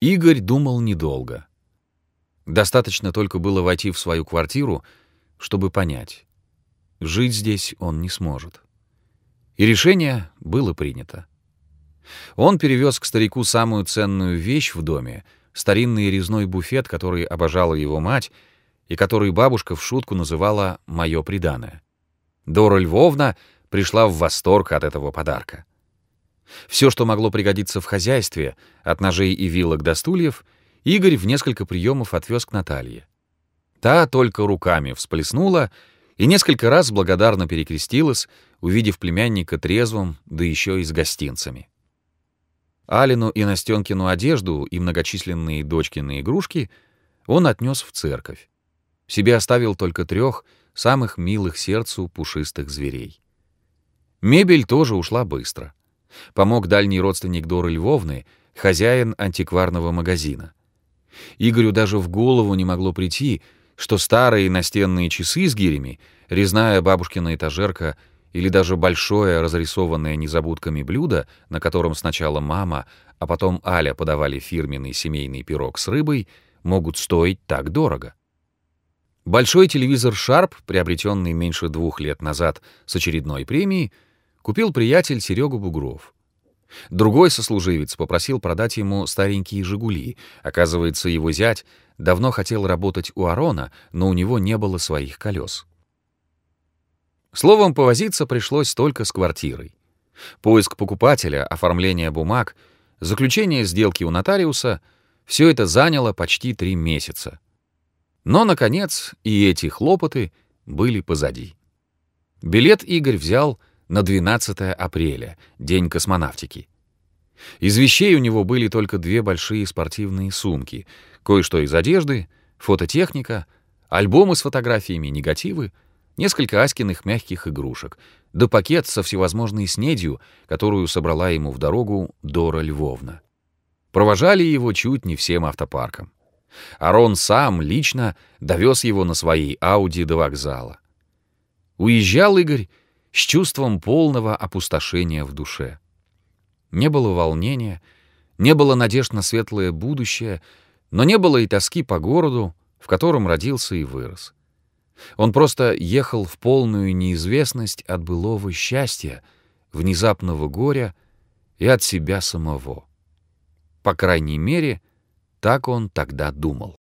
Игорь думал недолго. Достаточно только было войти в свою квартиру, чтобы понять. Жить здесь он не сможет. И решение было принято. Он перевез к старику самую ценную вещь в доме — старинный резной буфет, который обожала его мать и который бабушка в шутку называла «моё приданое». Дора Львовна пришла в восторг от этого подарка. Все, что могло пригодиться в хозяйстве, от ножей и вилок до стульев, Игорь в несколько приемов отвез к Наталье. Та только руками всплеснула и несколько раз благодарно перекрестилась, увидев племянника трезвым, да еще и с гостинцами. Алину и Настенкину одежду и многочисленные дочкины игрушки он отнес в церковь. Себе оставил только трех самых милых сердцу пушистых зверей. Мебель тоже ушла быстро. Помог дальний родственник Доры Львовны, хозяин антикварного магазина. Игорю даже в голову не могло прийти, что старые настенные часы с гирями, резная бабушкина этажерка или даже большое разрисованное незабудками блюдо, на котором сначала мама, а потом Аля подавали фирменный семейный пирог с рыбой, могут стоить так дорого. Большой телевизор Sharp, приобретенный меньше двух лет назад с очередной премией, купил приятель Серегу Бугров. Другой сослуживец попросил продать ему старенькие «Жигули». Оказывается, его зять давно хотел работать у Арона, но у него не было своих колес. Словом, повозиться пришлось только с квартирой. Поиск покупателя, оформление бумаг, заключение сделки у нотариуса — все это заняло почти три месяца. Но, наконец, и эти хлопоты были позади. Билет Игорь взял на 12 апреля, день космонавтики. Из вещей у него были только две большие спортивные сумки, кое-что из одежды, фототехника, альбомы с фотографиями, негативы — несколько Аськиных мягких игрушек, да пакет со всевозможной снедью, которую собрала ему в дорогу Дора Львовна. Провожали его чуть не всем автопарком. Арон сам лично довез его на своей Ауди до вокзала. Уезжал Игорь с чувством полного опустошения в душе. Не было волнения, не было надежд на светлое будущее, но не было и тоски по городу, в котором родился и вырос. Он просто ехал в полную неизвестность от былого счастья, внезапного горя и от себя самого. По крайней мере, так он тогда думал.